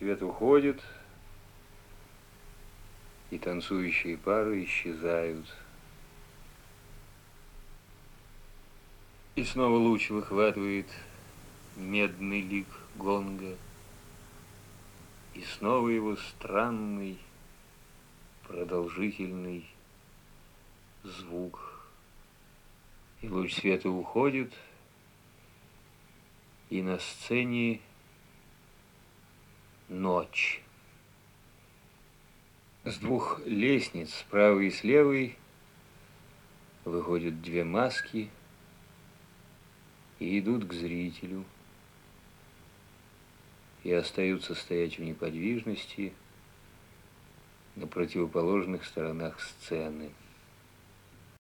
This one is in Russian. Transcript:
Свет уходит, и танцующие пары исчезают. И снова луч выхватывает медный лик гонга, и снова его странный, продолжительный звук. И луч света уходит, и на сцене ночь. С двух лестниц, с правой и с левой, выходят две маски и идут к зрителю, и остаются стоять в неподвижности на противоположных сторонах сцены.